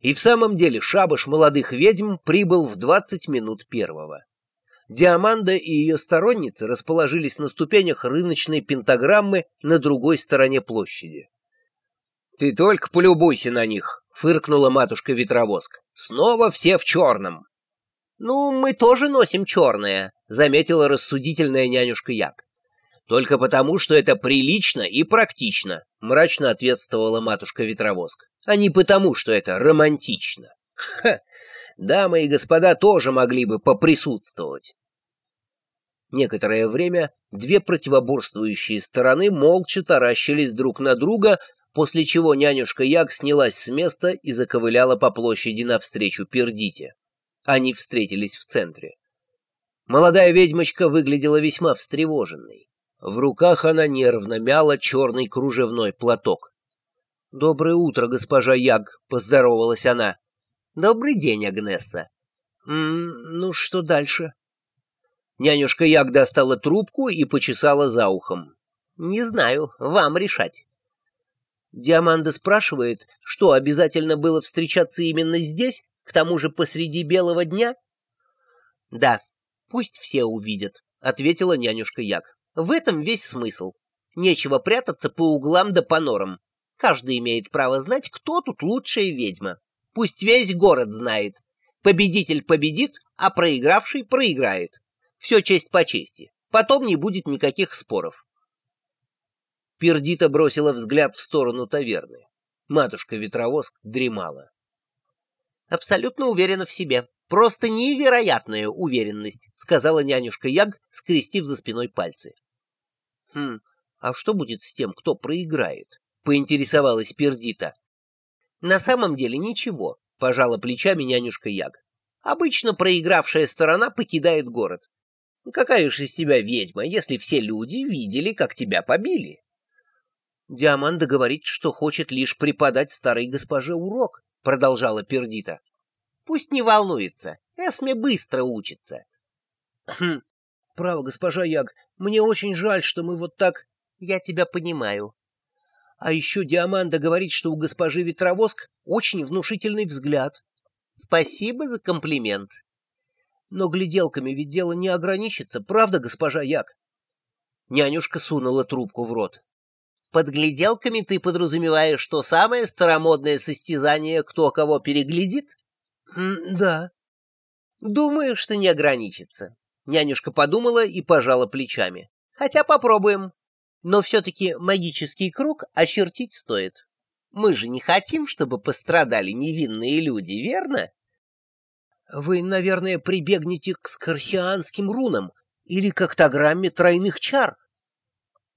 И в самом деле шабаш молодых ведьм прибыл в двадцать минут первого. Диаманда и ее сторонницы расположились на ступенях рыночной пентаграммы на другой стороне площади. «Ты только полюбуйся на них!» — фыркнула матушка-ветровоск. «Снова все в черном!» «Ну, мы тоже носим черное», — заметила рассудительная нянюшка Як. «Только потому, что это прилично и практично», — мрачно ответствовала матушка-ветровоск, «а не потому, что это романтично». Ха! Дамы и господа тоже могли бы поприсутствовать. Некоторое время две противоборствующие стороны молча таращились друг на друга, после чего нянюшка Як снялась с места и заковыляла по площади навстречу Пердите. Они встретились в центре. Молодая ведьмочка выглядела весьма встревоженной. В руках она нервно мяла черный кружевной платок. «Доброе утро, госпожа Яг», — поздоровалась она. «Добрый день, Агнесса». «М -м, «Ну, что дальше?» Нянюшка Яг достала трубку и почесала за ухом. «Не знаю, вам решать». Диаманда спрашивает, что обязательно было встречаться именно здесь, к тому же посреди белого дня? Да, пусть все увидят, ответила нянюшка Як. В этом весь смысл. Нечего прятаться по углам да по норам. Каждый имеет право знать, кто тут лучшая ведьма. Пусть весь город знает. Победитель победит, а проигравший проиграет. Все честь по чести. Потом не будет никаких споров. Пердита бросила взгляд в сторону таверны. Матушка-ветровоск дремала. Абсолютно уверена в себе. Просто невероятная уверенность, сказала нянюшка Яг, скрестив за спиной пальцы. Хм, а что будет с тем, кто проиграет? Поинтересовалась Пердита. На самом деле ничего, пожала плечами нянюшка Яг. Обычно проигравшая сторона покидает город. Какая уж из тебя ведьма, если все люди видели, как тебя побили? Диаманда говорит, что хочет лишь преподать старой госпоже урок, продолжала Пердита. Пусть не волнуется, Эсме быстро учится. Хм, право, госпожа Яг, мне очень жаль, что мы вот так... Я тебя понимаю. А еще Диаманда говорит, что у госпожи Ветровоск очень внушительный взгляд. Спасибо за комплимент. Но гляделками ведь дело не ограничится, правда, госпожа Як? Нянюшка сунула трубку в рот. Под гляделками ты подразумеваешь, что самое старомодное состязание кто кого переглядит? Да. Думаю, что не ограничится. Нянюшка подумала и пожала плечами. Хотя попробуем. Но все-таки магический круг очертить стоит. Мы же не хотим, чтобы пострадали невинные люди, верно? Вы, наверное, прибегнете к скорхианским рунам или к октограмме тройных чар,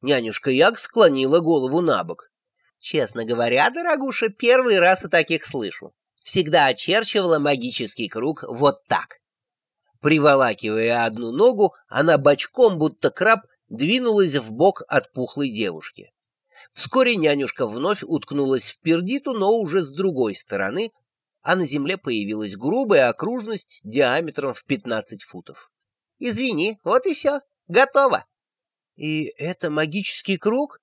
Нянюшка Яг склонила голову на бок. «Честно говоря, дорогуша, первый раз о таких слышу. Всегда очерчивала магический круг вот так». Приволакивая одну ногу, она бочком, будто краб, двинулась в бок от пухлой девушки. Вскоре нянюшка вновь уткнулась в пердиту, но уже с другой стороны, а на земле появилась грубая окружность диаметром в 15 футов. «Извини, вот и все. Готово!» И это магический круг?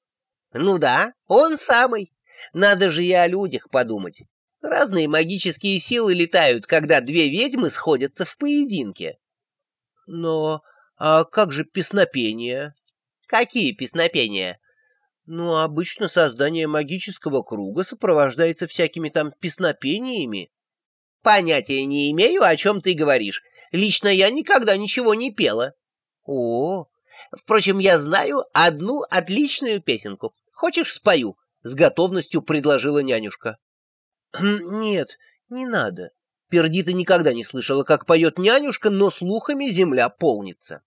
Ну да, он самый. Надо же и о людях подумать. Разные магические силы летают, когда две ведьмы сходятся в поединке. Но а как же песнопения? Какие песнопения? Ну, обычно создание магического круга сопровождается всякими там песнопениями. Понятия не имею, о чем ты говоришь. Лично я никогда ничего не пела. О, Впрочем, я знаю одну отличную песенку. Хочешь, спою?» — с готовностью предложила нянюшка. «Хм, «Нет, не надо». Пердита никогда не слышала, как поет нянюшка, но слухами земля полнится.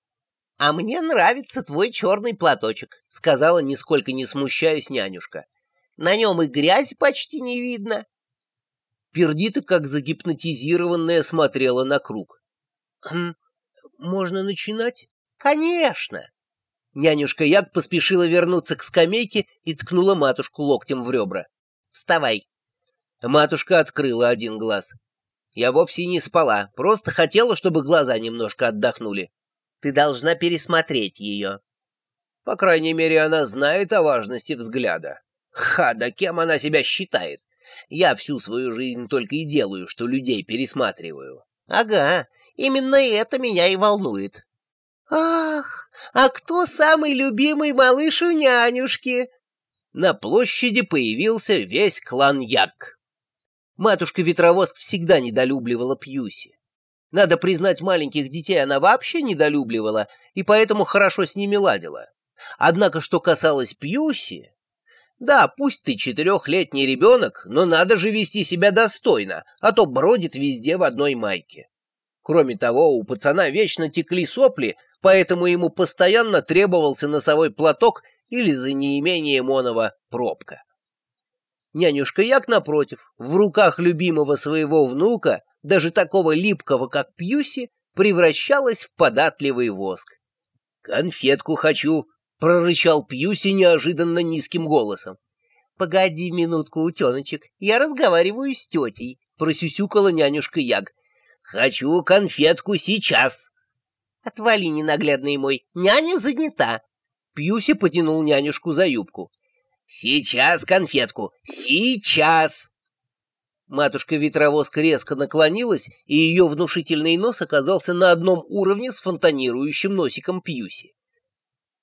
«А мне нравится твой черный платочек», — сказала, нисколько не смущаясь нянюшка. «На нем и грязь почти не видно». Пердита, как загипнотизированная, смотрела на круг. «Хм, «Можно начинать?» «Конечно!» Нянюшка Яг поспешила вернуться к скамейке и ткнула матушку локтем в ребра. «Вставай!» Матушка открыла один глаз. «Я вовсе не спала, просто хотела, чтобы глаза немножко отдохнули. Ты должна пересмотреть ее». По крайней мере, она знает о важности взгляда. Ха, да кем она себя считает? Я всю свою жизнь только и делаю, что людей пересматриваю. Ага, именно это меня и волнует. Ах, а кто самый любимый малыш у нянюшки? На площади появился весь клан Як. Матушка-ветровоск всегда недолюбливала Пьюси. Надо признать, маленьких детей она вообще недолюбливала, и поэтому хорошо с ними ладила. Однако, что касалось Пьюси... Да, пусть ты четырехлетний ребенок, но надо же вести себя достойно, а то бродит везде в одной майке. Кроме того, у пацана вечно текли сопли, поэтому ему постоянно требовался носовой платок или, за неимением оного, пробка. Нянюшка Як, напротив, в руках любимого своего внука, даже такого липкого, как Пьюси, превращалась в податливый воск. «Конфетку хочу!» — прорычал Пьюси неожиданно низким голосом. «Погоди минутку, утеночек, я разговариваю с тетей», — просюсюкала нянюшка Яг. «Хочу конфетку сейчас!» «Отвали, ненаглядный мой, няня занята!» Пьюси потянул нянюшку за юбку. «Сейчас конфетку! Сейчас!» Матушка-ветровозка резко наклонилась, и ее внушительный нос оказался на одном уровне с фонтанирующим носиком Пьюси.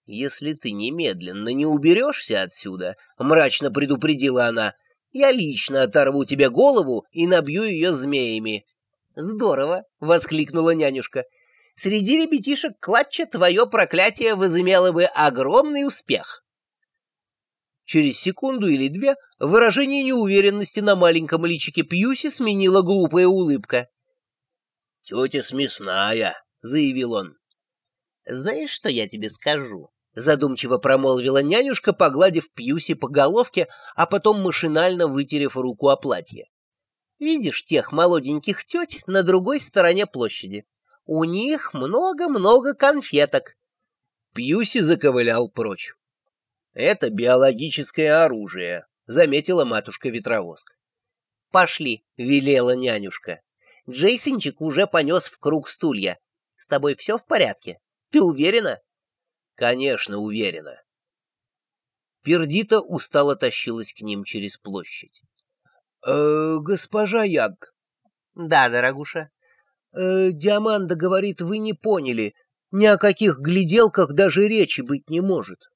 «Если ты немедленно не уберешься отсюда», — мрачно предупредила она, — «я лично оторву тебе голову и набью ее змеями». «Здорово!» — воскликнула нянюшка. «Среди ребятишек клатча твое проклятие возымело бы огромный успех». Через секунду или две выражение неуверенности на маленьком личике Пьюси сменила глупая улыбка. «Тетя смесная», — заявил он. «Знаешь, что я тебе скажу?» — задумчиво промолвила нянюшка, погладив Пьюси по головке, а потом машинально вытерев руку о платье. «Видишь тех молоденьких теть на другой стороне площади? У них много-много конфеток». Пьюси заковылял прочь. «Это биологическое оружие», — заметила матушка-ветровоск. «Пошли», — велела нянюшка. «Джейсончик уже понес в круг стулья. С тобой все в порядке? Ты уверена?» «Конечно, уверена». Пердита устало тащилась к ним через площадь. «Э, «Госпожа Яг». «Да, дорогуша». Э, «Диаманда говорит, вы не поняли. Ни о каких гляделках даже речи быть не может».